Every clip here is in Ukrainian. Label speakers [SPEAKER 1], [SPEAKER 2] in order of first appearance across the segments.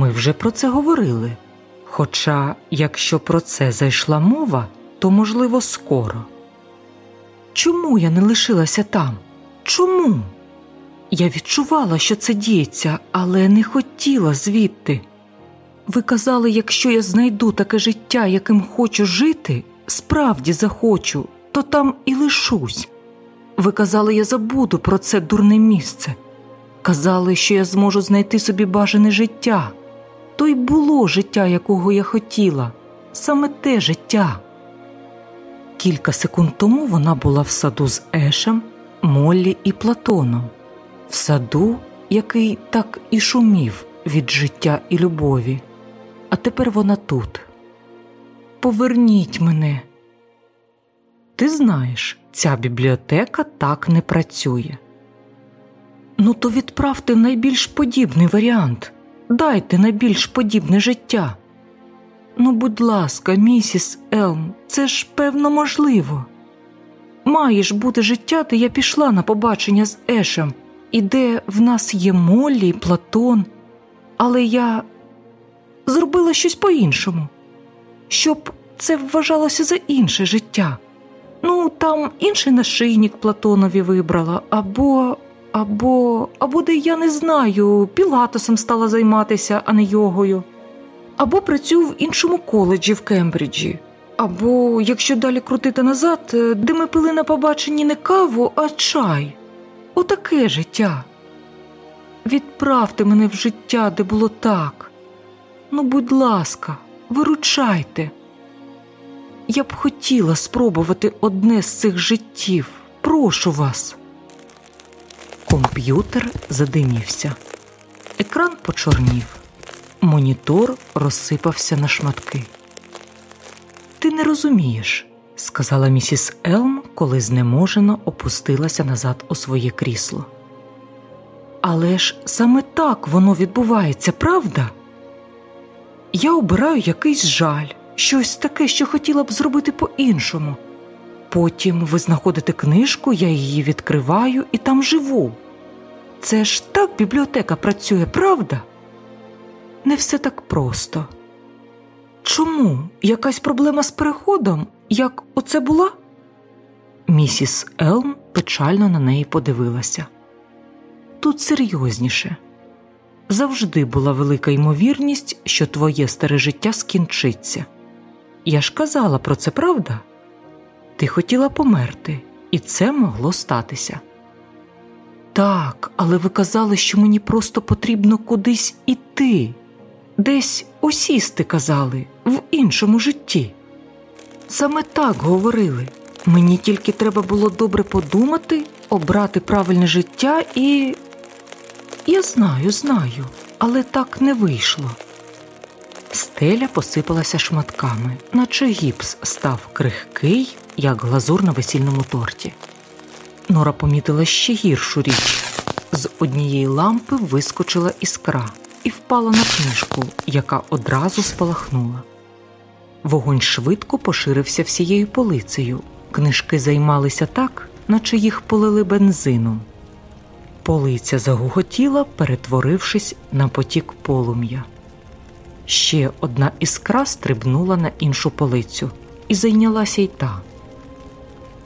[SPEAKER 1] Ми вже про це говорили. Хоча, якщо про це зайшла мова, то можливо скоро. Чому я не лишилася там? Чому? Я відчувала, що це діється, але не хотіла звідти. Ви казали, якщо я знайду таке життя, яким хочу жити, справді захочу, то там і лишусь. Ви казали, я забуду про це дурне місце. Казали, що я зможу знайти собі бажане життя. То й було життя, якого я хотіла, саме те життя. Кілька секунд тому вона була в саду з Ешем, Моллі і Платоном, в саду, який так і шумів від життя і любові. А тепер вона тут. Поверніть мене. Ти знаєш, ця бібліотека так не працює. Ну, то відправте найбільш подібний варіант. Дайте найбільш подібне життя. Ну, будь ласка, місіс Елм, це ж певно можливо. Має ж бути життя, де я пішла на побачення з Ешем, і де в нас є Моллі і Платон, але я зробила щось по-іншому, щоб це вважалося за інше життя. Ну, там інший нашийник Платонові вибрала, або, або, або де я не знаю, пілатосом стала займатися, а не йогою, або працюю в іншому коледжі в Кембриджі, або, якщо далі крутити назад, де ми пили на побаченні не каву, а чай. Отаке життя. Відправте мене в життя, де було так. Ну, будь ласка, виручайте. Я б хотіла спробувати одне з цих життів. Прошу вас. Комп'ютер задимівся. Екран почорнів. Монітор розсипався на шматки. Ти не розумієш, сказала місіс Елм, коли знеможено опустилася назад у своє крісло. Але ж саме так воно відбувається, правда? Я обираю якийсь жаль, щось таке, що хотіла б зробити по-іншому. Потім ви знаходите книжку, я її відкриваю і там живу. Це ж так бібліотека працює, правда? Не все так просто. Чому якась проблема з переходом, як оце була? Місіс Елм печально на неї подивилася. Тут серйозніше завжди була велика ймовірність, що твоє старе життя скінчиться. Я ж казала про це, правда? Ти хотіла померти, і це могло статися. Так, але ви казали, що мені просто потрібно кудись іти, десь осісти казали, в іншому житті. Саме так говорили. Мені тільки треба було добре подумати, обрати правильне життя і. Я знаю, знаю, але так не вийшло. Стеля посипалася шматками, наче гіпс став крихкий, як глазур на весільному торті. Нора помітила ще гіршу річ з однієї лампи вискочила іскра і впала на книжку, яка одразу спалахнула. Вогонь швидко поширився всією полицею. Книжки займалися так, наче їх полили бензином. Полиця загуготіла, перетворившись на потік полум'я. Ще одна іскра стрибнула на іншу полицю і зайнялася й та.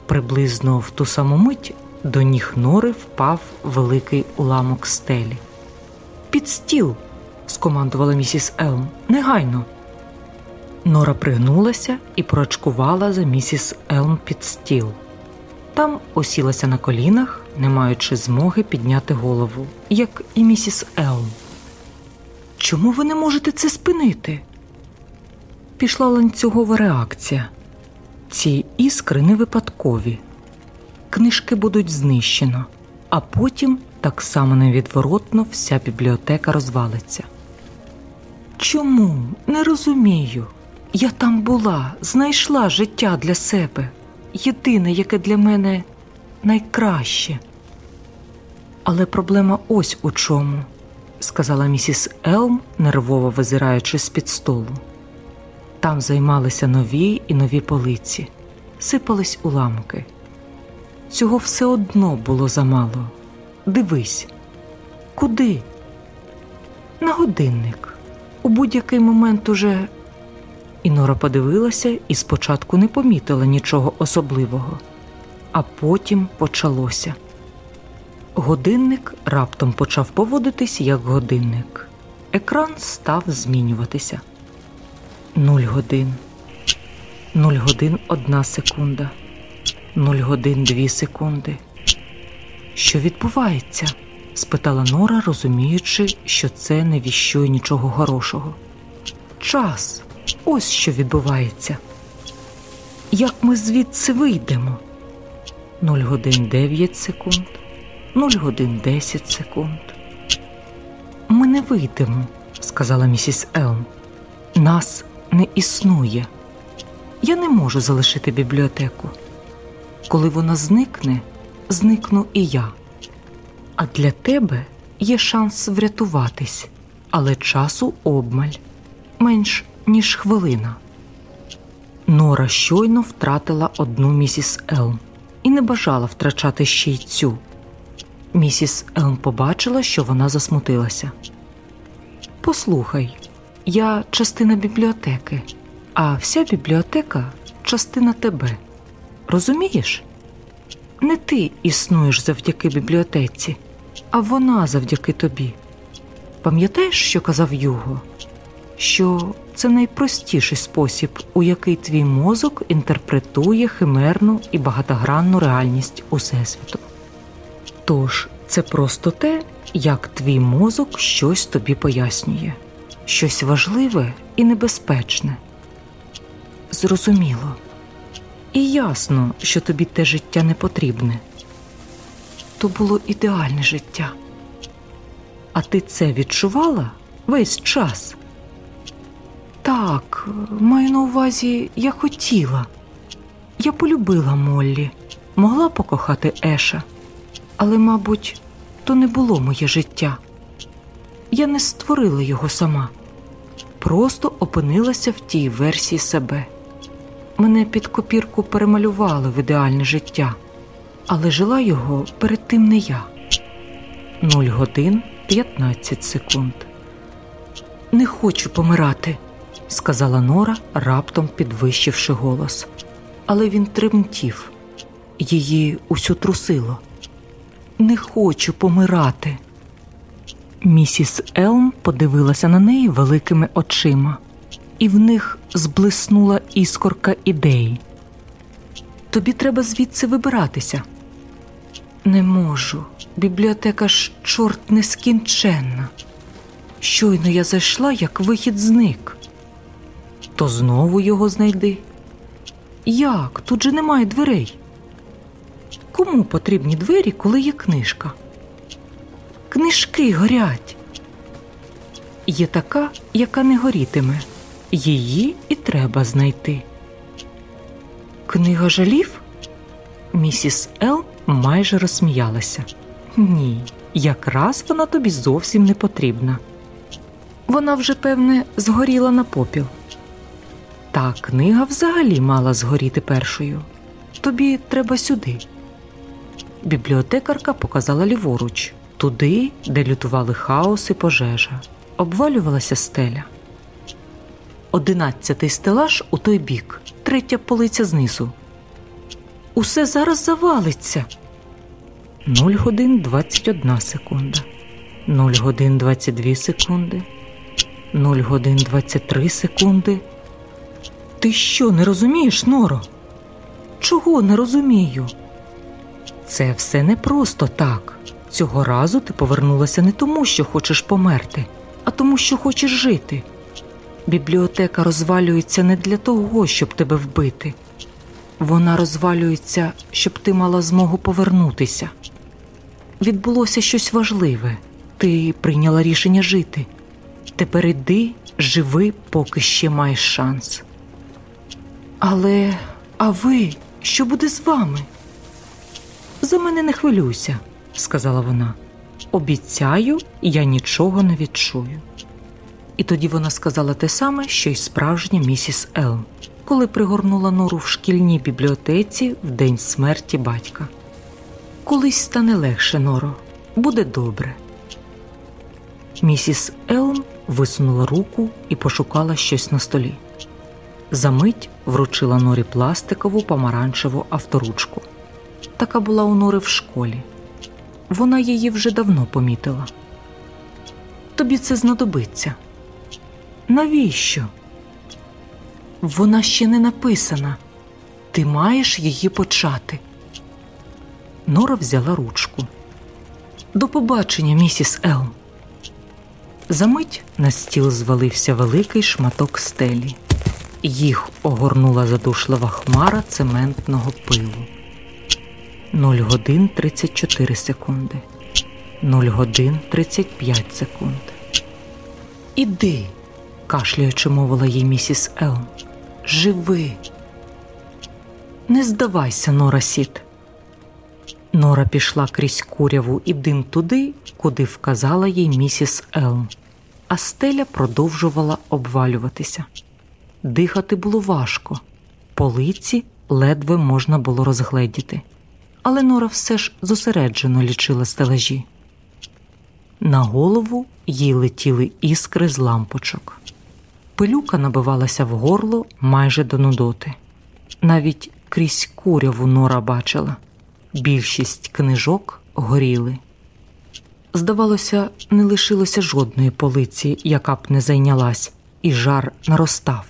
[SPEAKER 1] Приблизно в ту саму мить до ніг нори впав великий уламок стелі. Під стіл, скомандувала місіс Елм, негайно. Нора пригнулася і прочкувала за місіс Елм під стіл. Там осілася на колінах, не маючи змоги підняти голову, як і місіс Елм. Чому ви не можете це спинити? Пішла ланцюгова реакція. Ці іскри не випадкові. Книжки будуть знищено, а потім так само невідворотно вся бібліотека розвалиться. Чому не розумію? Я там була, знайшла життя для себе, єдине, яке для мене найкраще. Але проблема ось у чому, сказала місіс Елм, нервово визираючи з під столу. Там займалися нові і нові полиці, сипались уламки. Цього все одно було замало. Дивись, куди? На годинник. у будь-який момент уже. І Нора подивилася і спочатку не помітила нічого особливого, а потім почалося. Годинник раптом почав поводитись як годинник. Екран став змінюватися. Нуль годин, нуль годин одна секунда, нуль годин дві секунди. Що відбувається? спитала Нора, розуміючи, що це не віщує нічого хорошого. Час, ось що відбувається. Як ми звідси вийдемо? Нуль годин дев'ять секунд, нуль годин десять секунд. Ми не вийдемо, сказала місіс Елм. Нас не існує. Я не можу залишити бібліотеку. Коли вона зникне, зникну і я. А для тебе є шанс врятуватись, але часу обмаль менш ніж хвилина. Нора щойно втратила одну місіс Елм і не бажала втрачати ще й цю. Місіс Елм побачила, що вона засмутилася. Послухай, я частина бібліотеки, а вся бібліотека частина тебе. Розумієш? Не ти існуєш завдяки бібліотеці, а вона завдяки тобі. Пам'ятаєш, що казав Юго? Що це найпростіший спосіб, у який твій мозок інтерпретує химерну і багатогранну реальність Усесвіту. Тож це просто те, як твій мозок щось тобі пояснює, щось важливе і небезпечне. Зрозуміло. І ясно, що тобі те життя не потрібне. То було ідеальне життя. А ти це відчувала весь час? Так, маю на увазі, я хотіла. Я полюбила Моллі, могла покохати Еша, але, мабуть, то не було моє життя. Я не створила його сама, просто опинилася в тій версії себе. Мене під копірку перемалювали в ідеальне життя, але жила його перед тим не я. Нуль годин 15 секунд. Не хочу помирати, сказала Нора, раптом підвищивши голос. Але він тремтів, її усю трусило. Не хочу помирати. Місіс Елм подивилася на неї великими очима і в них зблиснула іскорка ідеї. Тобі треба звідси вибиратися. Не можу. Бібліотека ж чорт нескінченна. Щойно я зайшла, як вихід зник. То знову його знайди. Як? Тут же немає дверей. Кому потрібні двері, коли є книжка? Книжки горять. Є така, яка не горітиме. Її і треба знайти. Книга жалів? Місіс Ел майже розсміялася. Ні, якраз вона тобі зовсім не потрібна. Вона вже, певне, згоріла на попіл. Та книга взагалі мала згоріти першою. Тобі треба сюди. Бібліотекарка показала ліворуч, туди, де лютували хаос і пожежа, обвалювалася стеля. Одинадцятий стелаж у той бік, третя полиця знизу. Усе зараз завалиться. Нуль годин двадцять одна секунда. Нуль годин двадцять дві секунди. Нуль годин двадцять три секунди. Ти що не розумієш, Норо? Чого не розумію? Це все не просто так. Цього разу ти повернулася не тому, що хочеш померти, а тому, що хочеш жити. Бібліотека розвалюється не для того, щоб тебе вбити. Вона розвалюється, щоб ти мала змогу повернутися. Відбулося щось важливе. Ти прийняла рішення жити. Тепер іди, живи, поки ще маєш шанс. Але, а ви, що буде з вами? За мене не хвилюйся, сказала вона. Обіцяю, я нічого не відчую. І тоді вона сказала те саме, що й справжня місіс Елм, коли пригорнула нору в шкільній бібліотеці в день смерті батька. Колись стане легше, Норо, буде добре. Місіс Елм висунула руку і пошукала щось на столі. Замить вручила Норі пластикову помаранчеву авторучку. Така була у Нори в школі. Вона її вже давно помітила. Тобі це знадобиться. Навіщо? Вона ще не написана. Ти маєш її почати. Нора взяла ручку. До побачення, місіс Елм. Замить на стіл звалився великий шматок стелі. Їх огорнула задушлива хмара цементного пилу. 0 годин 34 секунди. 0 годин 35 секунд. Іди, кашляючи, мовила їй місіс Елм. Живи. Не здавайся, Нора Сіт. Нора пішла крізь куряву і дим туди, куди вказала їй місіс Елм, а стеля продовжувала обвалюватися. Дихати було важко, полиці ледве можна було розгледіти, але Нора все ж зосереджено лічила стелажі. На голову їй летіли іскри з лампочок. Пилюка набивалася в горло майже до нудоти. Навіть крізь куряву Нора бачила. Більшість книжок горіли. Здавалося, не лишилося жодної полиці, яка б не зайнялась, і жар наростав.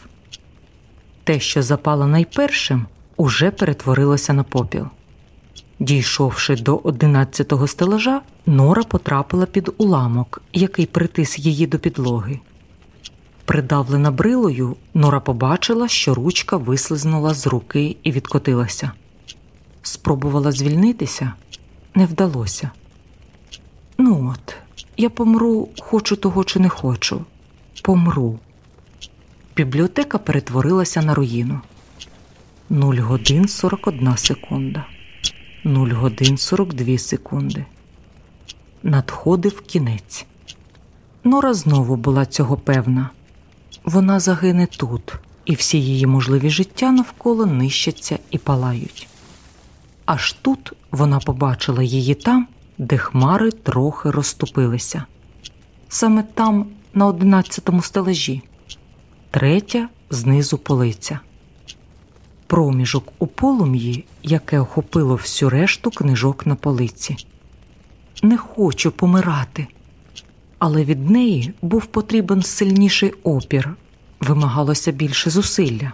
[SPEAKER 1] Те, що запало найпершим, уже перетворилося на попіл. Дійшовши до одинадцятого стелажа, Нора потрапила під уламок, який притис її до підлоги. Придавлена брилою, Нора побачила, що ручка вислизнула з руки і відкотилася. Спробувала звільнитися, не вдалося. Ну от, я помру, хочу того чи не хочу. Помру. Бібліотека перетворилася на руїну. 0 годин 41 секунда. 0 годин 42 секунди. Надходив кінець. Нора знову була цього певна. Вона загине тут, і всі її можливі життя навколо нищаться і палають. Аж тут вона побачила її там, де хмари трохи розступилися. Саме там, на одинадцятому стележі, третя знизу полиця. Проміжок у полум'ї, яке охопило всю решту книжок на полиці. Не хочу помирати, але від неї був потрібен сильніший опір, вимагалося більше зусилля.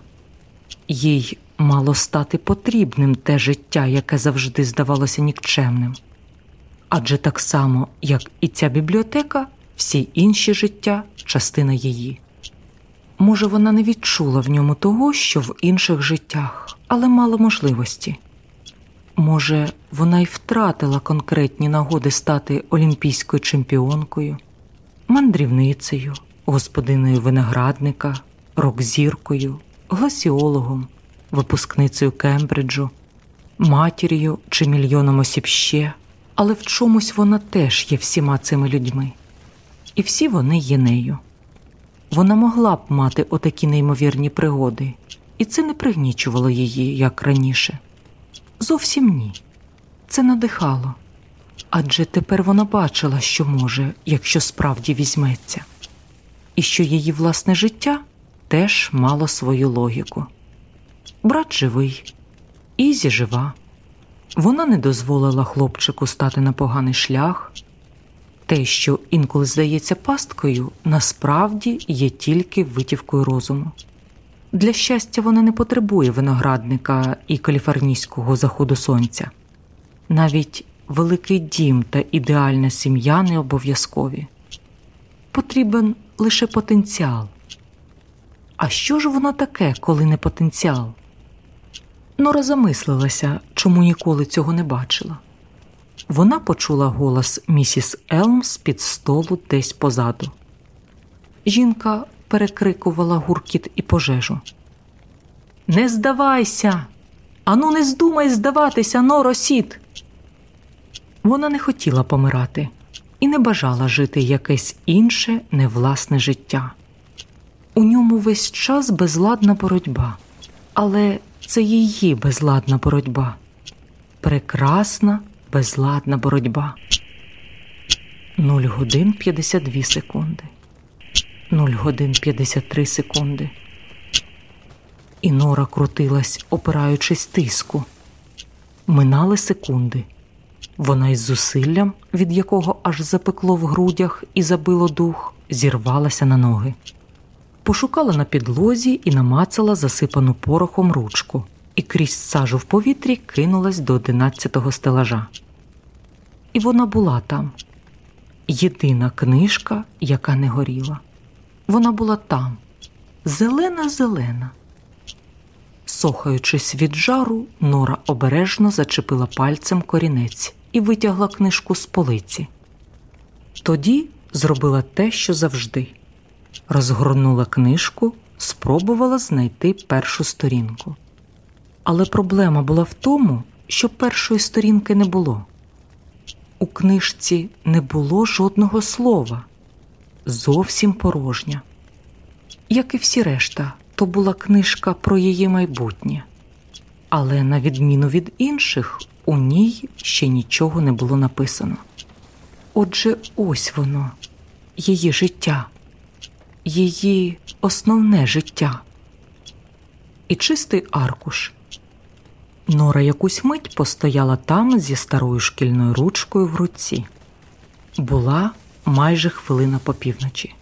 [SPEAKER 1] Їй мало стати потрібним те життя, яке завжди здавалося нікчемним. Адже так само, як і ця бібліотека, всі інші життя частина її. Може, вона не відчула в ньому того, що в інших життях, але мала можливості. Може, вона й втратила конкретні нагоди стати олімпійською чемпіонкою, мандрівницею, господиною виноградника, рок-зіркою, гласіологом, випускницею Кембриджу, матір'ю чи мільйоном осіб ще, але в чомусь вона теж є всіма цими людьми, і всі вони є нею. Вона могла б мати отакі неймовірні пригоди, і це не пригнічувало її, як раніше. Зовсім ні. Це надихало. Адже тепер вона бачила, що може, якщо справді візьметься, і що її власне життя теж мало свою логіку. Брат живий, Ізі жива. Вона не дозволила хлопчику стати на поганий шлях. Те, що інколи здається пасткою, насправді є тільки витівкою розуму. Для щастя, вона не потребує виноградника і каліфорнійського заходу сонця. Навіть великий дім та ідеальна сім'я не обов'язкові. Потрібен лише потенціал. А що ж воно таке, коли не потенціал? Нора замислилася, чому ніколи цього не бачила. Вона почула голос місіс Елм з під столу десь позаду. Жінка перекрикувала гуркіт і пожежу. Не здавайся, ану, не здумай здаватися, Норо Сіт!» Вона не хотіла помирати і не бажала жити якесь інше невласне життя. У ньому весь час безладна боротьба, але це її безладна боротьба, прекрасна безладна боротьба. 0 годин 52 секунди. 0 годин 53 секунди. І Нора крутилась, опираючись тиску. Минали секунди. Вона із зусиллям, від якого аж запекло в грудях і забило дух, зірвалася на ноги. Пошукала на підлозі і намацала засипану порохом ручку, і крізь сажу в повітрі кинулась до одинадцятого стелажа. І вона була там єдина книжка, яка не горіла. Вона була там, зелена, зелена. Сохаючись від жару, Нора обережно зачепила пальцем корінець і витягла книжку з полиці. Тоді зробила те, що завжди розгорнула книжку, спробувала знайти першу сторінку. Але проблема була в тому, що першої сторінки не було. У книжці не було жодного слова, зовсім порожня. Як і всі решта, то була книжка про її майбутнє, але, на відміну від інших, у ній ще нічого не було написано. Отже, ось воно, її життя, її основне життя і чистий аркуш. Нора якусь мить постояла там зі старою шкільною ручкою в руці. Була майже хвилина по півночі.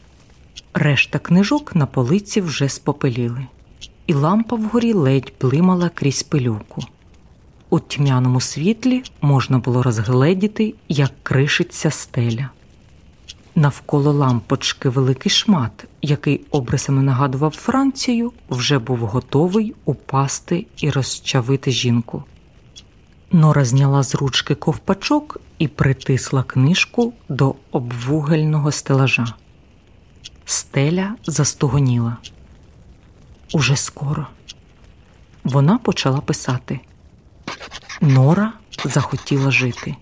[SPEAKER 1] Решта книжок на полиці вже спопеліли, і лампа вгорі ледь блимала крізь пилюку. У тьмяному світлі можна було розгледіти, як кришиться стеля. Навколо лампочки великий шмат, який обрисами нагадував Францію, вже був готовий упасти і розчавити жінку. Нора зняла з ручки ковпачок і притисла книжку до обвугельного стелажа. Стеля застогоніла. Уже скоро. Вона почала писати. Нора захотіла жити.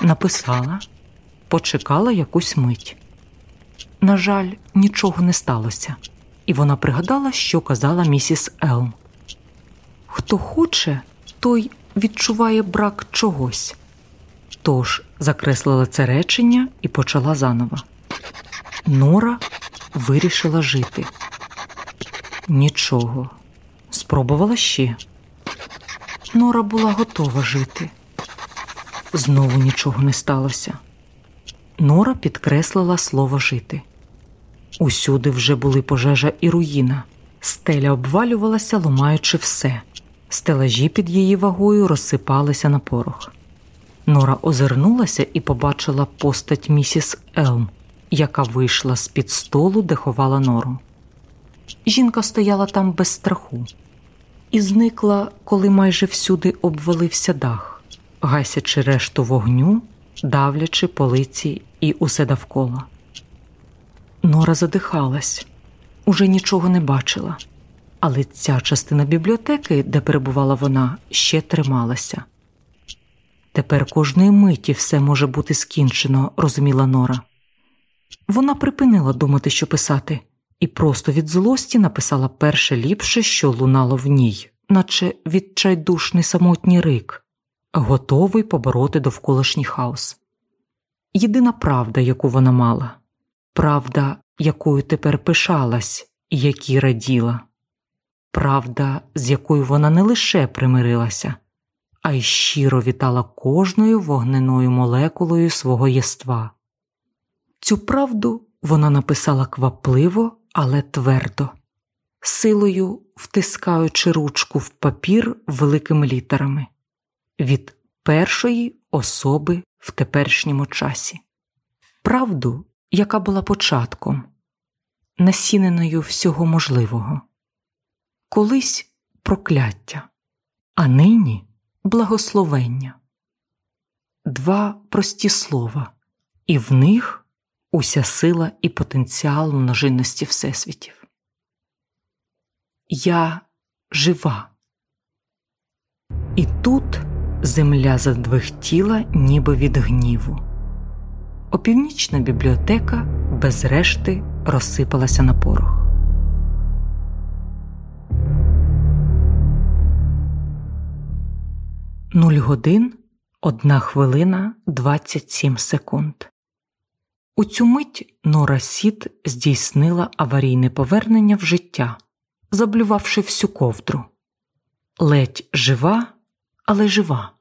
[SPEAKER 1] Написала, почекала якусь мить. На жаль, нічого не сталося, і вона пригадала, що казала місіс Елм. Хто хоче, той відчуває брак чогось. Тож закреслила це речення і почала заново. Нора вирішила жити. Нічого. Спробувала ще. Нора була готова жити. Знову нічого не сталося. Нора підкреслила слово жити. Усюди вже були пожежа і руїна. Стеля обвалювалася, ломаючи все. Стелажі під її вагою розсипалися на порох. Нора озирнулася і побачила постать місіс Елм, яка вийшла з під столу, де ховала нору. Жінка стояла там без страху і зникла, коли майже всюди обвалився дах, гасячи решту вогню, давлячи полиці і усе довкола. Нора задихалась, уже нічого не бачила, але ця частина бібліотеки, де перебувала вона, ще трималася. Тепер кожної миті все може бути скінчено, розуміла Нора. Вона припинила думати, що писати, і просто від злості написала перше ліпше, що лунало в ній, наче відчайдушний самотній рик, готовий побороти довколишній хаос. Єдина правда, яку вона мала, правда, якою тепер пишалась і якій раділа, правда, з якою вона не лише примирилася, а й щиро вітала кожною вогненою молекулою свого єства. Цю правду вона написала квапливо, але твердо, силою втискаючи ручку в папір великими літерами від першої особи в теперішньому часі, правду, яка була початком, насіненою всього можливого, колись прокляття, а нині благословення. Два прості слова, і в них уся сила і потенціал множинності всесвітів. Я жива. І тут земля задвихтіла, ніби від гніву. Опівнічна бібліотека без решти розсипалася на порох. Нуль годин, одна хвилина, двадцять сім секунд. У цю мить Нора Сіт здійснила аварійне повернення в життя, заблювавши всю ковдру. Ледь жива, але жива.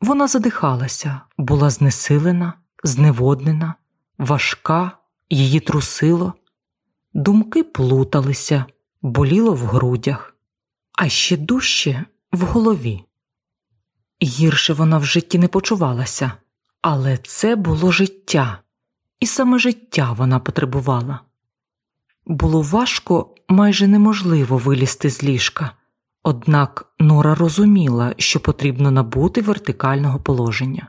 [SPEAKER 1] Вона задихалася, була знесилена, зневоднена, важка, її трусило, думки плуталися, боліло в грудях, а ще дужче в голові. Гірше вона в житті не почувалася, але це було життя, і саме життя вона потребувала. Було важко, майже неможливо вилізти з ліжка, однак Нора розуміла, що потрібно набути вертикального положення.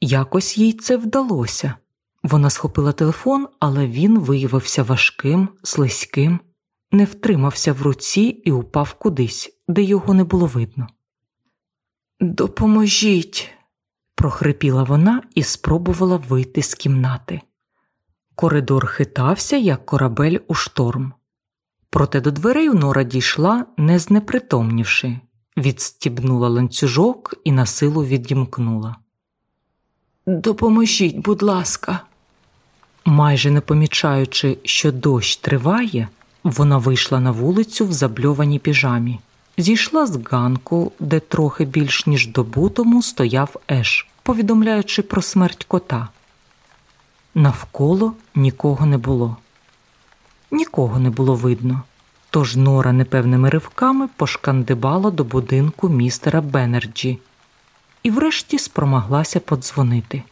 [SPEAKER 1] Якось їй це вдалося. Вона схопила телефон, але він виявився важким, слизьким, не втримався в руці і упав кудись, де його не було видно. Допоможіть, прохрипіла вона і спробувала вийти з кімнати. Коридор хитався, як корабель у шторм. Проте до дверей Нора дійшла, не знепритомнівши, відстібнула ланцюжок і на силу відімкнула. Допоможіть, будь ласка. Майже не помічаючи, що дощ триває, вона вийшла на вулицю в забльованій піжамі, зійшла з ганку, де трохи більш ніж добу тому стояв Еш, повідомляючи про смерть кота. Навколо нікого не було, нікого не було видно, тож Нора непевними ривками пошкандибала до будинку містера Беннерджі і врешті спромоглася подзвонити.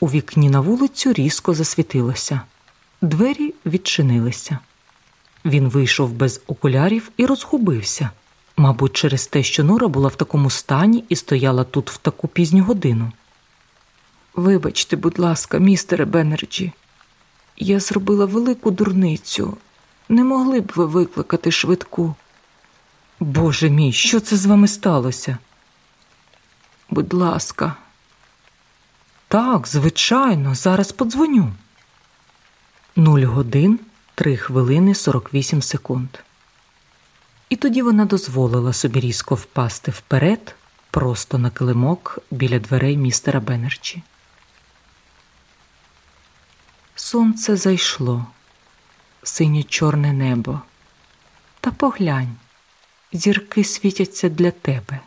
[SPEAKER 1] У вікні на вулицю різко засвітилося, двері відчинилися. Він вийшов без окулярів і розгубився, мабуть, через те, що Нора була в такому стані і стояла тут в таку пізню годину. Вибачте, будь ласка, містере Беннерджі, я зробила велику дурницю. Не могли б ви викликати швидку? Боже мій, що це з вами сталося? Будь ласка. Так, звичайно, зараз подзвоню. Нуль годин, три хвилини сорок вісім секунд. І тоді вона дозволила собі різко впасти вперед, просто на килимок біля дверей містера Беннерчі. Сонце зайшло, синє чорне небо. Та поглянь, зірки світяться для тебе.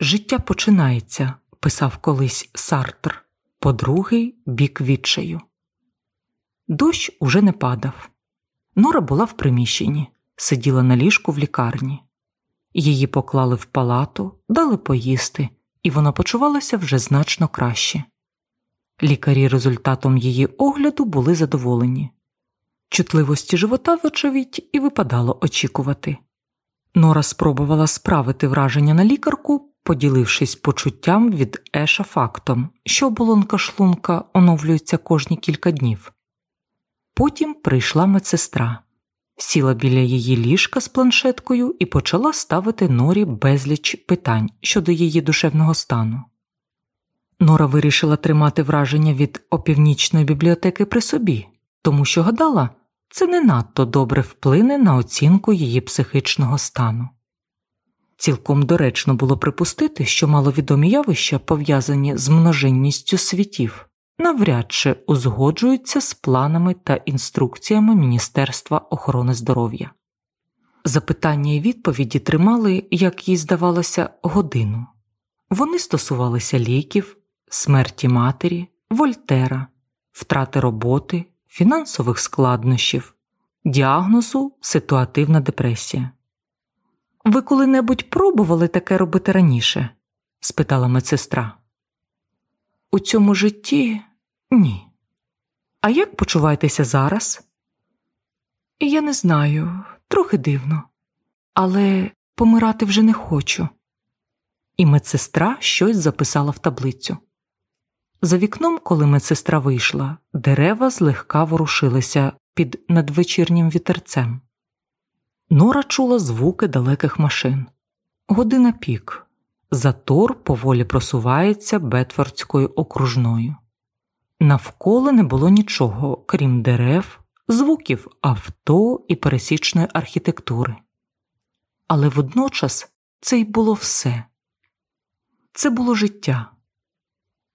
[SPEAKER 1] Життя починається, писав колись Сартр, по другий бік відчаю. Дощ уже не падав. Нора була в приміщенні, сиділа на ліжку в лікарні. Її поклали в палату, дали поїсти, і вона почувалася вже значно краще. Лікарі результатом її огляду були задоволені. Чутливості живота, вочевидь, і випадало очікувати. Нора спробувала справити враження на лікарку, поділившись почуттям від Еша фактом, що оболонка шлунка оновлюється кожні кілька днів. Потім прийшла медсестра, сіла біля її ліжка з планшеткою і почала ставити Норі безліч питань щодо її душевного стану. Нора вирішила тримати враження від опівнічної бібліотеки при собі, тому що гадала, це не надто добре вплине на оцінку її психічного стану. Цілком доречно було припустити, що маловідомі явища, пов'язані з множинністю світів, навряд чи узгоджуються з планами та інструкціями Міністерства охорони здоров'я. Запитання і відповіді тримали, як їй здавалося, годину. Вони стосувалися ліків, смерті матері, Вольтера, втрати роботи, фінансових складнощів, діагнозу ситуативна депресія. Ви коли-небудь пробували таке робити раніше? спитала медсестра. У цьому житті ні. А як почуваєтеся зараз? Я не знаю, трохи дивно, але помирати вже не хочу. І медсестра щось записала в таблицю. За вікном, коли медсестра вийшла, дерева злегка ворушилися під надвечірнім вітерцем. Нора чула звуки далеких машин. Година пік. Затор поволі просувається Бетфордською окружною. Навколо не було нічого, крім дерев, звуків авто і пересічної архітектури. Але водночас це й було все це було життя.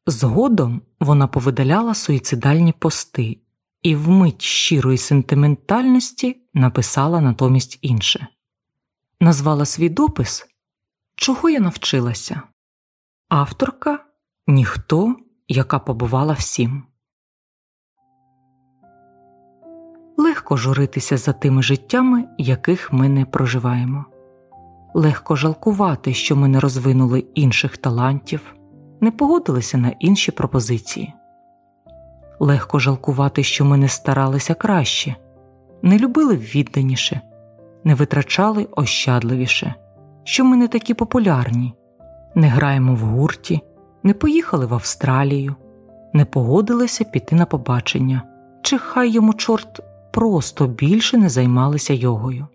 [SPEAKER 1] Згодом вона повидаляла суїцидальні пости і вмить щирої сентиментальності написала натомість інше назвала свій допис Чого я навчилася? Авторка ніхто, яка побувала всім. Легко журитися за тими життями, яких ми не проживаємо. Легко жалкувати, що ми не розвинули інших талантів, не погодилися на інші пропозиції. Легко жалкувати, що ми не старалися краще, не любили відданіше, не витрачали ощадливіше, що ми не такі популярні, не граємо в гурті, не поїхали в Австралію, не погодилися піти на побачення, чи хай йому чорт просто більше не займалися йогою.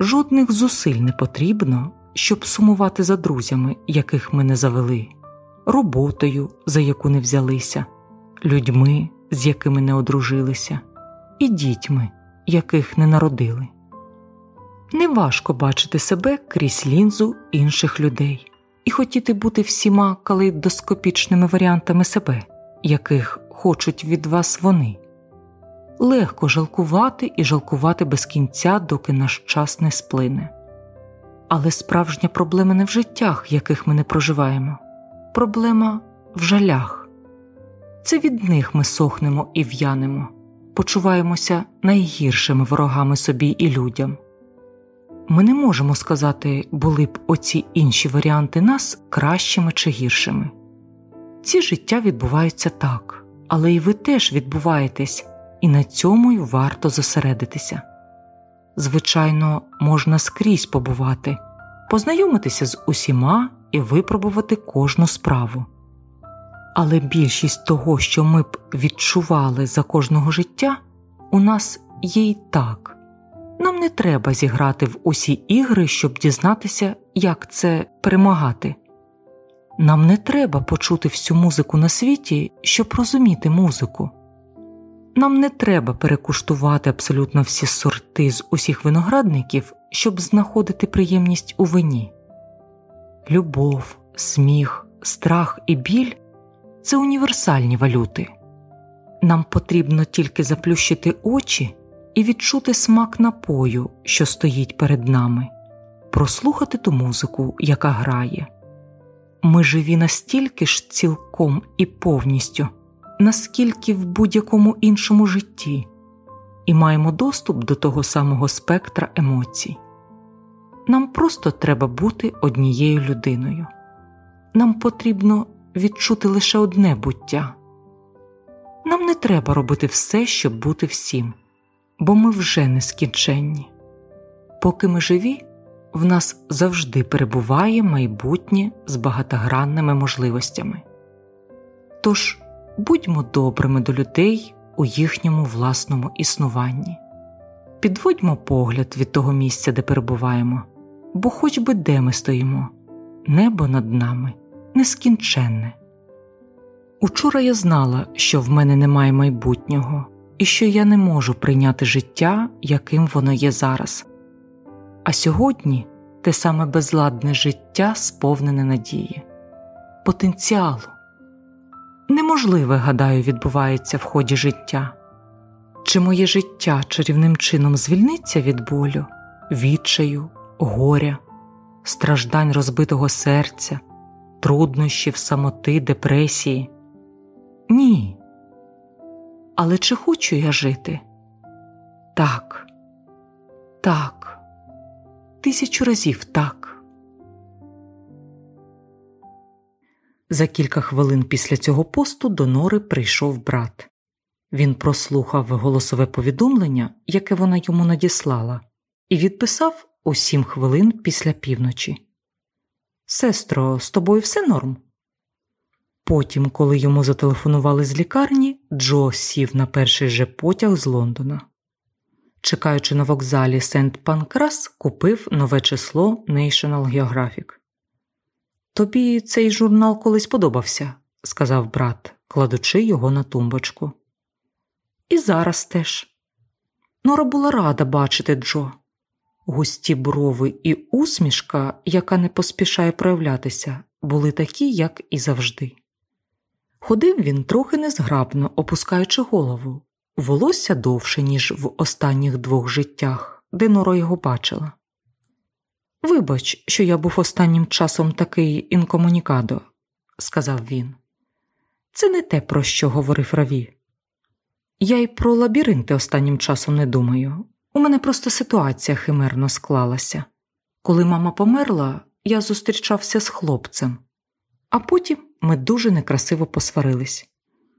[SPEAKER 1] Жодних зусиль не потрібно, щоб сумувати за друзями, яких ми не завели, роботою, за яку не взялися, людьми, з якими не одружилися, і дітьми, яких не народили. Неважко бачити себе крізь лінзу інших людей і хотіти бути всіма калейдоскопічними варіантами себе, яких хочуть від вас вони. Легко жалкувати і жалкувати без кінця, доки наш час не сплине. Але справжня проблема не в життях, яких ми не проживаємо, проблема в жалях. Це від них ми сохнемо і в'янемо, почуваємося найгіршими ворогами собі і людям. Ми не можемо сказати, були б оці інші варіанти нас кращими чи гіршими. Ці життя відбуваються так, але і ви теж відбуваєтесь, і на цьому й варто зосередитися. Звичайно, можна скрізь побувати, познайомитися з усіма і випробувати кожну справу. Але більшість того, що ми б відчували за кожного життя, у нас є й так. Нам не треба зіграти в усі ігри, щоб дізнатися, як це перемагати. Нам не треба почути всю музику на світі, щоб розуміти музику. Нам не треба перекуштувати абсолютно всі сорти з усіх виноградників, щоб знаходити приємність у вині. Любов, сміх, страх і біль це універсальні валюти. Нам потрібно тільки заплющити очі і відчути смак напою, що стоїть перед нами, прослухати ту музику, яка грає. Ми живі настільки ж цілком і повністю, наскільки в будь-якому іншому житті, і маємо доступ до того самого спектра емоцій. Нам просто треба бути однією людиною. Нам потрібно відчути лише одне буття. Нам не треба робити все, щоб бути всім бо ми вже нескінченні. Поки ми живі, в нас завжди перебуває майбутнє з багатогранними можливостями. Тож будьмо добрими до людей у їхньому власному існуванні, підводьмо погляд від того місця, де перебуваємо, бо хоч би де ми стоїмо, небо над нами нескінченне. Учора я знала, що в мене немає майбутнього і що я не можу прийняти життя, яким воно є зараз. А сьогодні те саме безладне життя, сповнене надії, потенціалу. Неможливе, гадаю, відбувається в ході життя. Чи моє життя чарівним чином звільниться від болю, відчаю, горя, страждань розбитого серця, труднощів, самоти, депресії? Ні. Але чи хочу я жити? Так, так, тисячу разів так. За кілька хвилин після цього посту до Нори прийшов брат. Він прослухав голосове повідомлення, яке вона йому надіслала, і відписав у сім хвилин після півночі. Сестро, з тобою все норм? Потім, коли йому зателефонували з лікарні, Джо сів на перший же потяг з Лондона. Чекаючи на вокзалі Сент Панкрас, купив нове число National Geographic. Тобі цей журнал колись подобався, сказав брат, кладучи його на тумбочку. І зараз теж. Нора була рада бачити Джо. Густі брови і усмішка, яка не поспішає проявлятися, були такі, як і завжди. Ходив він трохи незграбно, опускаючи голову, волосся довше, ніж в останніх двох життях, де Нора його бачила. Вибач, що я був останнім часом такий інкомунікадо, сказав він. Це не те, про що говорив Раві. Я й про лабіринти останнім часом не думаю. У мене просто ситуація химерно склалася. Коли мама померла, я зустрічався з хлопцем, а потім ми дуже некрасиво посварились.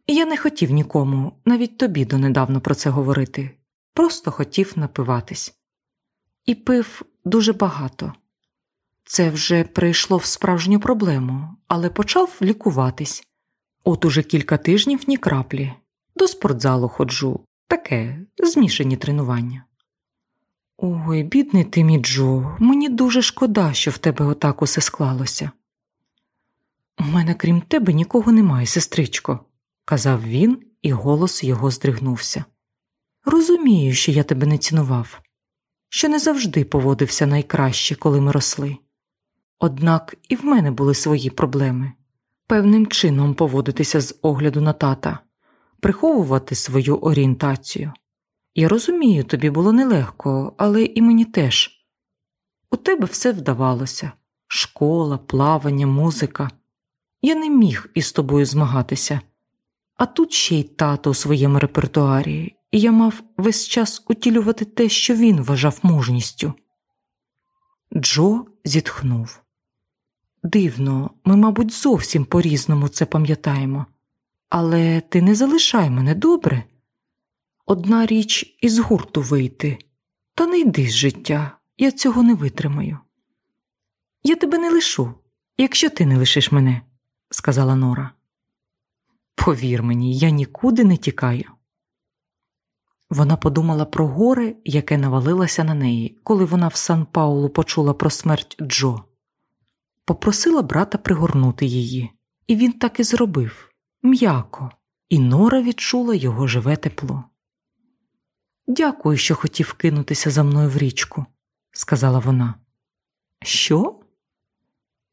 [SPEAKER 1] І я не хотів нікому, навіть тобі донедавна про це говорити, просто хотів напиватись. І пив дуже багато. Це вже прийшло в справжню проблему, але почав лікуватись. От уже кілька тижнів ні краплі. До спортзалу ходжу, таке, змішані тренування. Ой, бідний ти, мій мені дуже шкода, що в тебе отак усе склалося. У мене, крім тебе, нікого немає, сестричко, казав він, і голос його здригнувся. Розумію, що я тебе не цінував, що не завжди поводився найкраще, коли ми росли. Однак і в мене були свої проблеми певним чином поводитися з огляду на тата, приховувати свою орієнтацію. Я розумію, тобі було нелегко, але і мені теж. У тебе все вдавалося школа, плавання, музика. Я не міг із тобою змагатися, а тут ще й тато у своєму репертуарі, і я мав весь час утілювати те, що він вважав мужністю. Джо зітхнув. Дивно, ми, мабуть, зовсім по різному це пам'ятаємо, але ти не залишай мене добре. Одна річ із гурту вийти, та не йди з життя, я цього не витримаю. Я тебе не лишу, якщо ти не лишиш мене, сказала Нора. Повір мені, я нікуди не тікаю. Вона подумала про горе, яке навалилося на неї, коли вона в Сан Паулу почула про смерть Джо. Попросила брата пригорнути її, і він так і зробив м'яко, і Нора відчула його живе тепло. Дякую, що хотів кинутися за мною в річку, сказала вона. Що?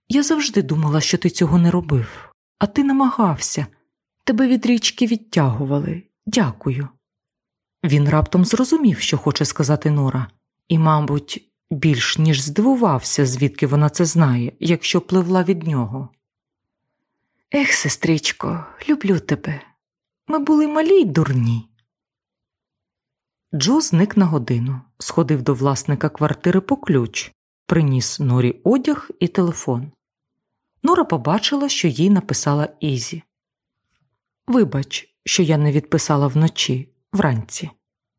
[SPEAKER 1] Я завжди думала, що ти цього не робив, а ти намагався. Тебе від річки відтягували. Дякую. Він раптом зрозумів, що хоче сказати Нора, і, мабуть, більш ніж здивувався, звідки вона це знає, якщо пливла від нього. Ех, сестричко, люблю тебе. Ми були малі й дурні. Джо зник на годину, сходив до власника квартири по ключ, приніс Норі одяг і телефон. Нора побачила, що їй написала Ізі. Вибач, що я не відписала вночі, вранці.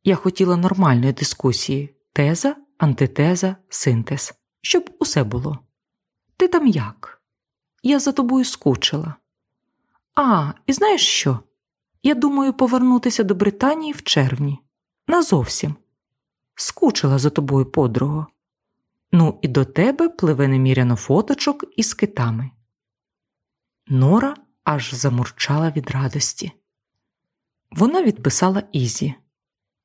[SPEAKER 1] Я хотіла нормальної дискусії теза, антитеза, синтез, щоб усе було. Ти там як? Я за тобою скучила. А, і знаєш що? Я думаю повернутися до Британії в червні. Назовсім. Скучила за тобою, подруго. Ну, і до тебе пливе неміряно фоточок із китами. Нора аж замурчала від радості. Вона відписала Ізі.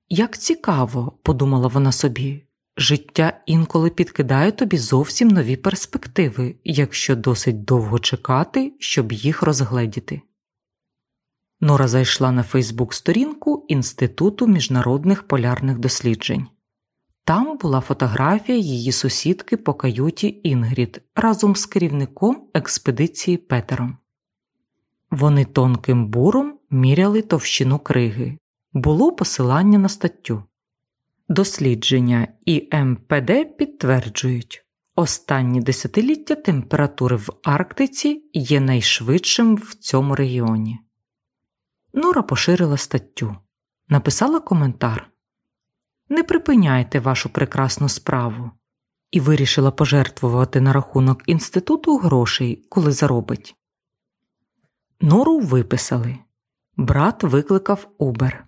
[SPEAKER 1] Як цікаво, подумала вона собі, життя інколи підкидає тобі зовсім нові перспективи, якщо досить довго чекати, щоб їх розгледіти. Нора зайшла на Фейсбук-сторінку Інституту міжнародних полярних досліджень. Там була фотографія її сусідки по каюті Інгрід разом з керівником експедиції Петером. Вони тонким буром міряли товщину криги. Було посилання на статтю. Дослідження ІМПД підтверджують, останні десятиліття температури в Арктиці є найшвидшим в цьому регіоні. Нора поширила статтю, написала коментар Не припиняйте вашу прекрасну справу і вирішила пожертвувати на рахунок інституту грошей, коли заробить. Нору виписали. Брат викликав Убер.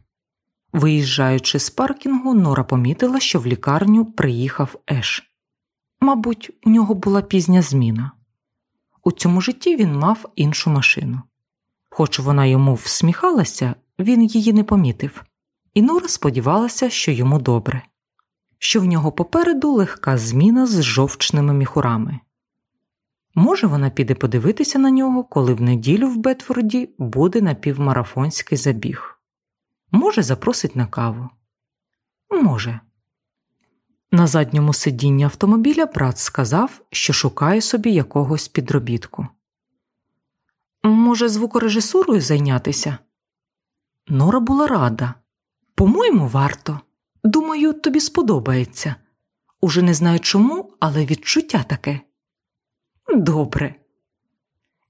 [SPEAKER 1] Виїжджаючи з паркінгу, Нора помітила, що в лікарню приїхав Еш. Мабуть, у нього була пізня зміна. У цьому житті він мав іншу машину. Хоч вона йому всміхалася, він її не помітив, і Нора сподівалася, що йому добре, що в нього попереду легка зміна з жовчними міхурами. Може, вона піде подивитися на нього, коли в неділю в Бетфорді буде напівмарафонський забіг. Може, запросить на каву. Може. На задньому сидінні автомобіля брат сказав, що шукає собі якогось підробітку. Може, звукорежисурою зайнятися? Нора була рада. По-моєму, варто. Думаю, тобі сподобається. Уже не знаю чому, але відчуття таке. Добре.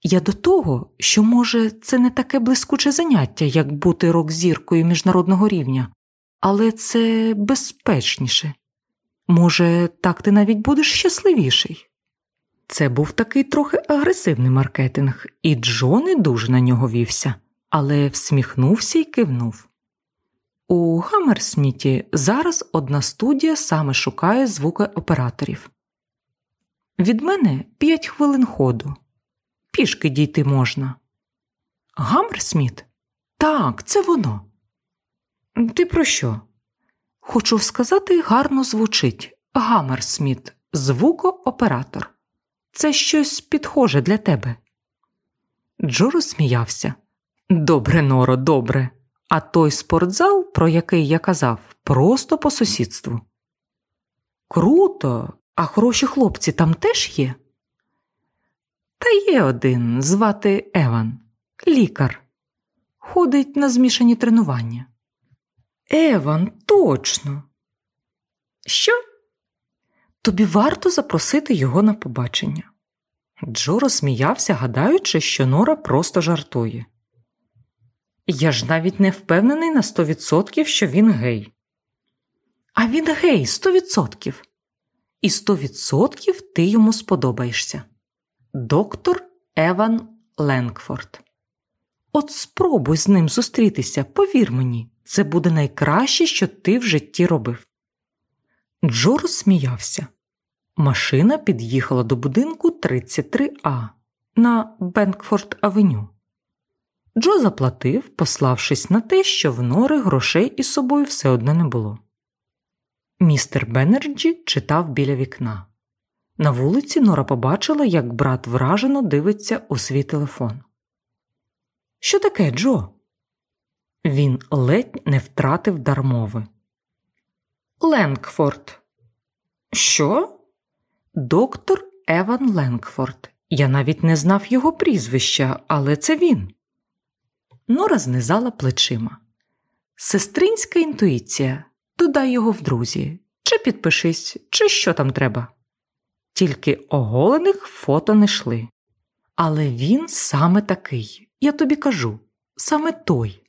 [SPEAKER 1] Я до того, що, може, це не таке блискуче заняття, як бути рок-зіркою міжнародного рівня, але це безпечніше. Може, так ти навіть будеш щасливіший. Це був такий трохи агресивний маркетинг, і Джо не дуже на нього вівся, але всміхнувся і кивнув. У Гаммерсміті зараз одна студія саме шукає звукооператорів. Від мене п'ять хвилин ходу. Пішки дійти можна. Гаммерсміт? Так, це воно. Ти про що? Хочу сказати, гарно звучить Гаммерсміт, звукооператор. Це щось підхоже для тебе. Джо розсміявся. Добре, Норо, добре. А той спортзал, про який я казав, просто по сусідству. Круто, а хороші хлопці там теж є? Та є один звати Еван, лікар. Ходить на змішані тренування. Еван, точно. Що? Тобі варто запросити його на побачення. Джо розсміявся, гадаючи, що Нора просто жартує. Я ж навіть не впевнений на сто відсотків, що він гей. А він гей, сто відсотків. І сто відсотків ти йому сподобаєшся. Доктор Еван Ленкфорд. От спробуй з ним зустрітися, повір мені, це буде найкраще, що ти в житті робив. Джо розсміявся. Машина під'їхала до будинку 33А на Бенкфорд Авеню. Джо заплатив, пославшись на те, що в Нори грошей із собою все одно не було. Містер Беннерджі читав біля вікна. На вулиці Нора побачила, як брат вражено дивиться у свій телефон. Що таке, Джо? Він ледь не втратив дармови. Ленкфорд. Що? Доктор Еван Ленкфорд. Я навіть не знав його прізвища, але це він. Нора знизала плечима. Сестринська інтуїція. Додай його в друзі, чи підпишись, чи що там треба. Тільки оголених фото не йшли. Але він саме такий, я тобі кажу, саме той.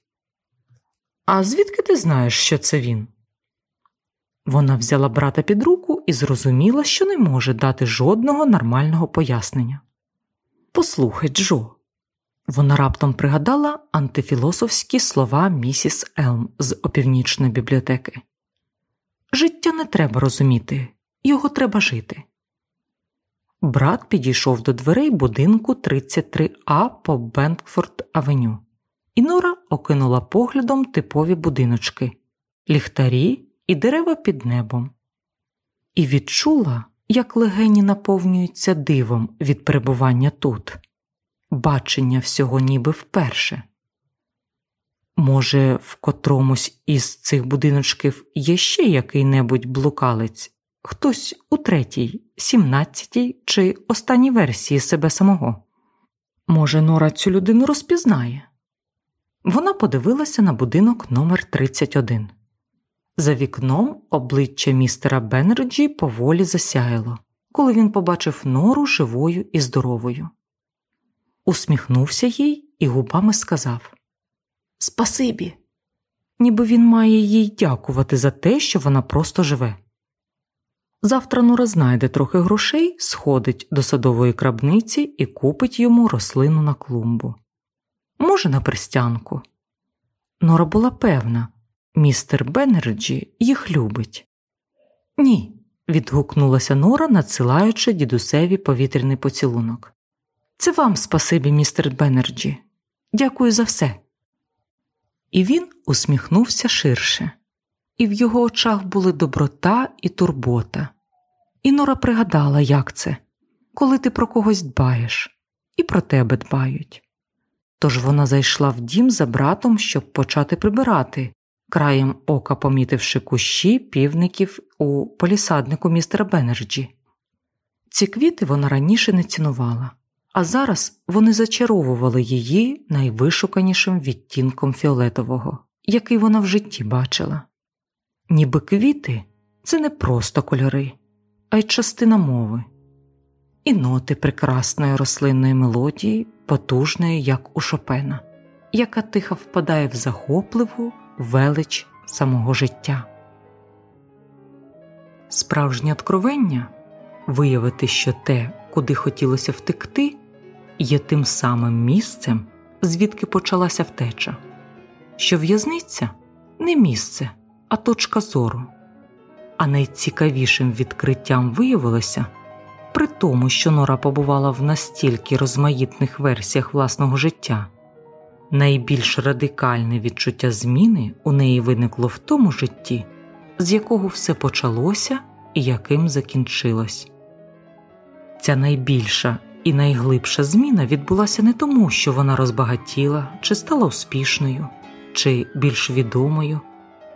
[SPEAKER 1] А звідки ти знаєш, що це він? Вона взяла брата під руку і зрозуміла, що не може дати жодного нормального пояснення. Послухай, Джо. Вона раптом пригадала антифілософські слова місіс Елм з опівнічної бібліотеки. Життя не треба розуміти, його треба жити. Брат підійшов до дверей будинку 33А по Бенкфорд Авеню, і Нора окинула поглядом типові будиночки, ліхтарі і дерева під небом, і відчула, як легені наповнюються дивом від перебування тут, бачення всього ніби вперше. Може, в котромусь із цих будиночків є ще який-небудь блукалець, хтось у третій, сімнадцятій чи останній версії себе самого. Може, Нора цю людину розпізнає. Вона подивилася на будинок номер 31 За вікном обличчя містера Беннерджі поволі засяяло, коли він побачив нору живою і здоровою. Усміхнувся їй і губами сказав Спасибі, ніби він має їй дякувати за те, що вона просто живе. Завтра Нора знайде трохи грошей, сходить до садової крамниці і купить йому рослину на клумбу. Може, наперстянку. Нора була певна, містер Беннерджі їх любить. Ні, відгукнулася Нора, надсилаючи дідусеві повітряний поцілунок. Це вам спасибі, містер Беннерджі. Дякую за все. І він усміхнувся ширше, і в його очах були доброта і турбота. І Нора пригадала, як це коли ти про когось дбаєш, і про тебе дбають. Тож вона зайшла в дім за братом, щоб почати прибирати, краєм ока помітивши кущі півників у полісаднику містера Бенерджі. Ці квіти вона раніше не цінувала, а зараз вони зачаровували її найвишуканішим відтінком фіолетового, який вона в житті бачила. Ніби квіти це не просто кольори, а й частина мови, і ноти прекрасної рослинної мелодії, потужної, як у Шопена, яка тихо впадає в захопливу велич самого життя. Справжнє откровення виявити, що те, куди хотілося втекти, є тим самим місцем, звідки почалася втеча, що в'язниця не місце, а точка зору. А найцікавішим відкриттям виявилося при тому, що Нора побувала в настільки розмаїтних версіях власного життя. Найбільш радикальне відчуття зміни у неї виникло в тому житті, з якого все почалося і яким закінчилось. Ця найбільша і найглибша зміна відбулася не тому, що вона розбагатіла, чи стала успішною, чи більш відомою,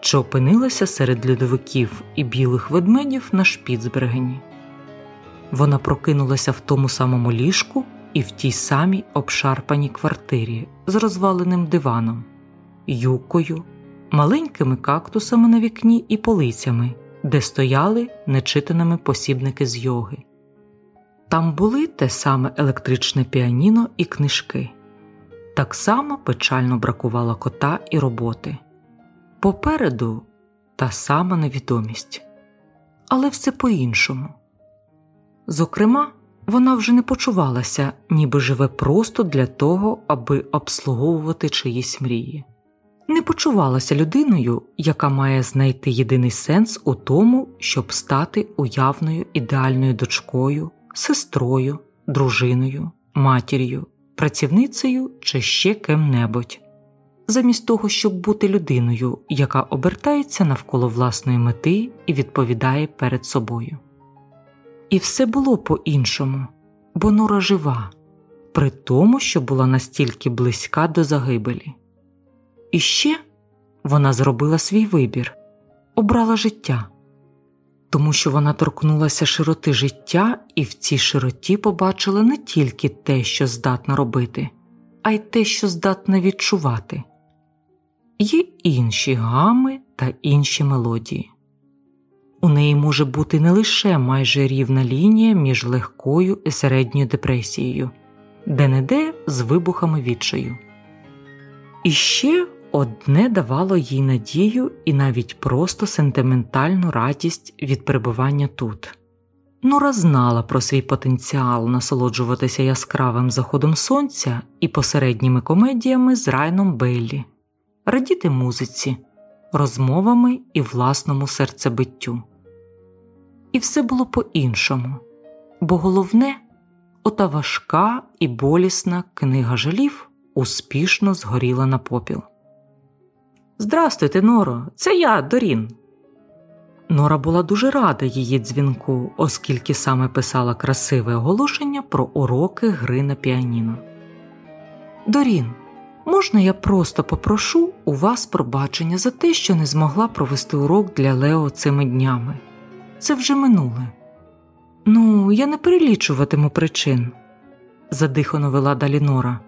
[SPEAKER 1] чи опинилася серед льодовиків і білих ведмедів на Шпіцбергені. Вона прокинулася в тому самому ліжку і в тій самій обшарпаній квартирі з розваленим диваном, юкою, маленькими кактусами на вікні і полицями, де стояли нечитаними посібники з йоги. Там були те саме електричне піаніно і книжки. Так само печально бракувало кота і роботи. Попереду та сама невідомість, але все по-іншому. Зокрема, вона вже не почувалася, ніби живе просто для того, аби обслуговувати чиїсь мрії, не почувалася людиною, яка має знайти єдиний сенс у тому, щоб стати уявною ідеальною дочкою, сестрою, дружиною, матір'ю, працівницею чи ще ким-небудь, замість того, щоб бути людиною, яка обертається навколо власної мети і відповідає перед собою. І все було по-іншому, бо Нора жива, при тому, що була настільки близька до загибелі. І ще вона зробила свій вибір, обрала життя, тому що вона торкнулася широти життя і в цій широті побачила не тільки те, що здатна робити, а й те, що здатна відчувати. Є інші гами та інші мелодії. У неї може бути не лише майже рівна лінія між легкою і середньою депресією, де не де з вибухами відчаю. І ще одне давало їй надію і навіть просто сентиментальну радість від перебування тут. Нора знала про свій потенціал насолоджуватися яскравим заходом сонця і посередніми комедіями з Райном Бейлі, радіти музиці, розмовами і власному серцебиттю. І все було по-іншому, бо головне, ота важка і болісна книга жалів успішно згоріла на попіл. Здрастуйте, Норо, це я, Дорін. Нора була дуже рада її дзвінку, оскільки саме писала красиве оголошення про уроки гри на піаніно. Дорін, можна я просто попрошу у вас пробачення за те, що не змогла провести урок для Лео цими днями це вже минуле. Ну, я не перелічуватиму причин, задихано вела далі Нора,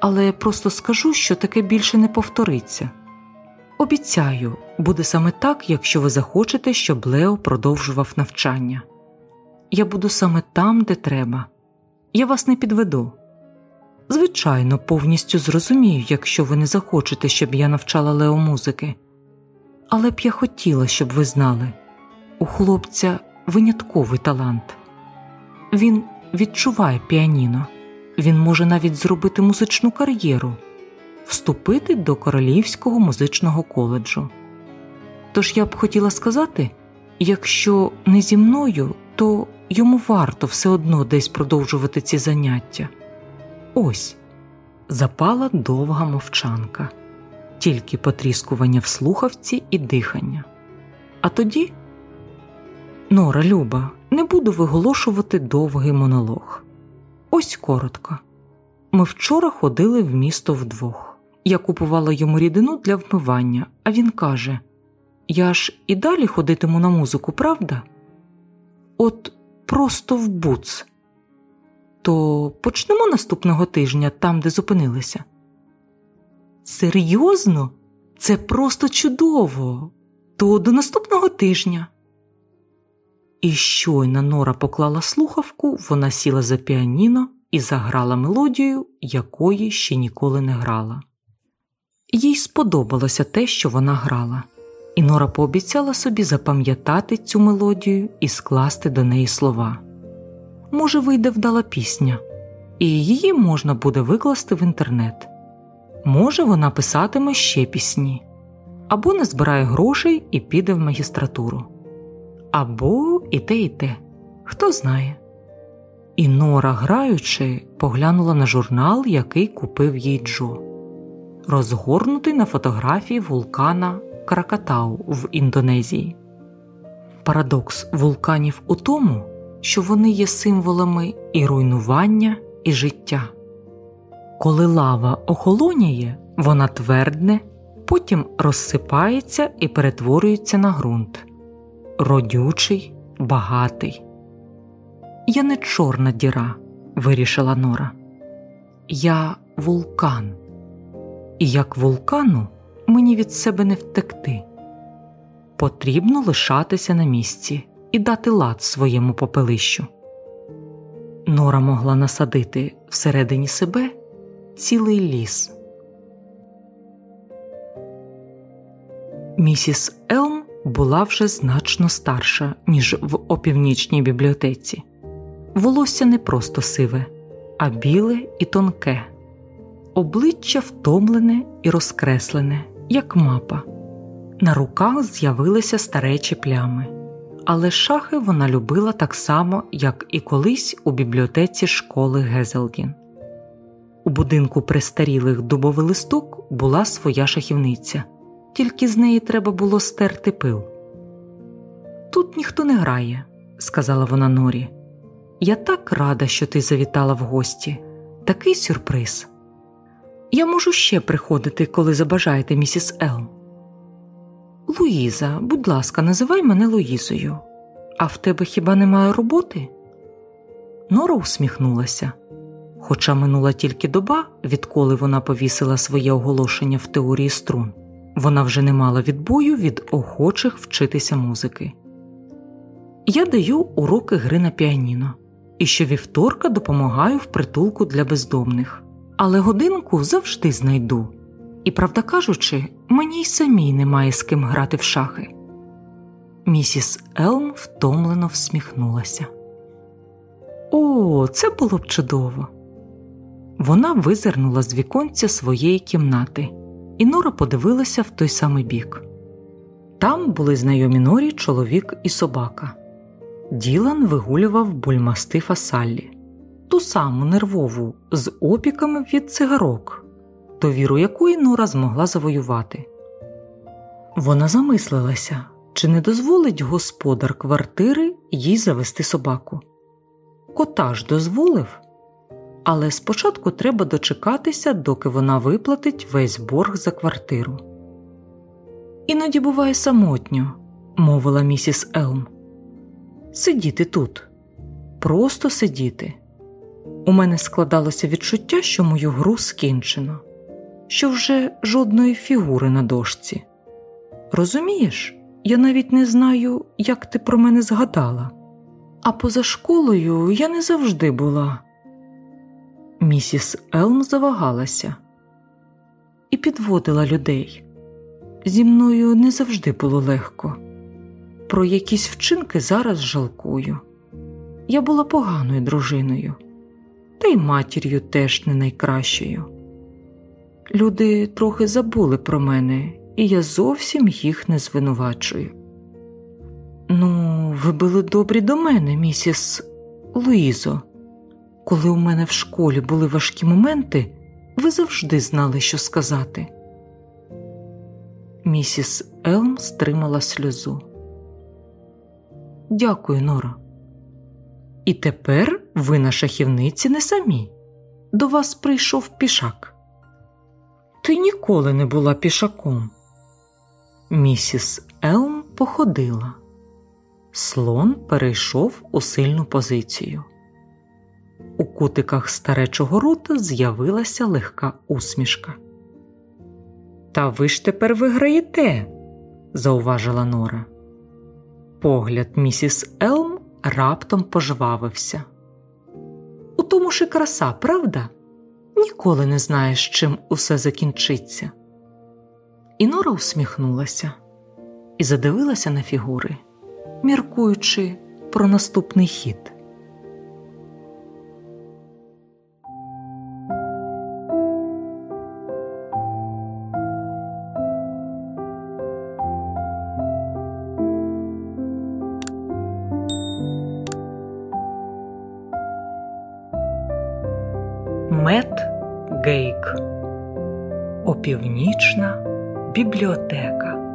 [SPEAKER 1] але просто скажу, що таке більше не повториться. Обіцяю, буде саме так, якщо ви захочете, щоб Лео продовжував навчання. Я буду саме там, де треба, я вас не підведу. Звичайно, повністю зрозумію, якщо ви не захочете, щоб я навчала Лео музики, але б я хотіла, щоб ви знали. У хлопця винятковий талант. Він відчуває піаніно, він може навіть зробити музичну кар'єру, вступити до Королівського музичного коледжу. Тож я б хотіла сказати, якщо не зі мною, то йому варто все одно десь продовжувати ці заняття. Ось запала довга мовчанка, тільки потріскування в слухавці і дихання. А тоді Нора Люба, не буду виголошувати довгий монолог. Ось коротко. Ми вчора ходили в місто вдвох. Я купувала йому рідину для вмивання, а він каже: Я ж і далі ходитиму на музику, правда? От просто в буц. То почнемо наступного тижня там, де зупинилися. Серйозно? Це просто чудово. То до наступного тижня. І щойно Нора поклала слухавку, вона сіла за піаніно і заграла мелодію, якої ще ніколи не грала. Їй сподобалося те, що вона грала, і Нора пообіцяла собі запам'ятати цю мелодію і скласти до неї слова. Може, вийде вдала пісня, і її можна буде викласти в інтернет. Може, вона писатиме ще пісні, або не збирає грошей і піде в магістратуру. Або і те, і те, хто знає. І Нора, граючи, поглянула на журнал, який купив їй Джо, розгорнутий на фотографії вулкана Кракатау в Індонезії. Парадокс вулканів у тому, що вони є символами і руйнування, і життя. Коли лава охолоняє, вона твердне, потім розсипається і перетворюється на ґрунт родючий, багатий. Я не чорна діра, вирішила Нора. Я вулкан, і як вулкану мені від себе не втекти. Потрібно лишатися на місці і дати лад своєму попелищу. Нора могла насадити всередині себе цілий ліс. Місіс Елм була вже значно старша, ніж в опівнічній бібліотеці. Волосся не просто сиве, а біле і тонке, обличчя втомлене і розкреслене, як мапа. На руках з'явилися старечі плями, але шахи вона любила так само, як і колись у бібліотеці школи Гезелгін. У будинку престарілих дубовий листок була своя шахівниця тільки з неї треба було стерти пил. Тут ніхто не грає, сказала вона Норі. Я так рада, що ти завітала в гості. Такий сюрприз. Я можу ще приходити, коли забажаєте, місіс Ел. Луїза, будь ласка, називай мене Луїзою. А в тебе хіба немає роботи? Нора усміхнулася. Хоча минула тільки доба, відколи вона повісила своє оголошення в теорії струн вона вже не мала відбою від охочих вчитися музики. Я даю уроки гри на піаніно і щовівторка допомагаю в притулку для бездомних, але годинку завжди знайду. І, правда кажучи, мені й самій немає з ким грати в шахи. Місіс Елм втомлено всміхнулася. О, це було б чудово. Вона визирнула з віконця своєї кімнати і Нора подивилася в той самий бік. Там були знайомі Норі чоловік і собака. Ділан вигулював бульмастифа Саллі, ту саму нервову з опіками від цигарок, довіру якої Нора змогла завоювати. Вона замислилася, чи не дозволить господар квартири їй завести собаку. Кота ж дозволив, але спочатку треба дочекатися, доки вона виплатить весь борг за квартиру. Іноді буває самотньо, мовила місіс Елм. Сидіти тут, просто сидіти. У мене складалося відчуття, що мою гру скінчено, що вже жодної фігури на дошці. Розумієш, я навіть не знаю, як ти про мене згадала, а поза школою я не завжди була. Місіс Елм завагалася і підводила людей. Зі мною не завжди було легко. Про якісь вчинки зараз жалкую. Я була поганою дружиною, та й матір'ю теж не найкращою. Люди трохи забули про мене, і я зовсім їх не звинувачую. Ну, ви були добрі до мене, місіс Луїзо. Коли у мене в школі були важкі моменти, ви завжди знали, що сказати. Місіс Елм стримала сльозу. Дякую, Норо. І тепер ви на шахівниці не самі. До вас прийшов пішак. Ти ніколи не була пішаком. Місіс Елм походила. Слон перейшов у сильну позицію. У кутиках старечого рота з'явилася легка усмішка. Та ви ж тепер виграєте, зауважила Нора. Погляд місіс Елм раптом пожвавився. У тому ж і краса, правда? Ніколи не знаєш, чим усе закінчиться. Інора усміхнулася і задивилася на фігури, міркуючи про наступний хід. Бібліотека.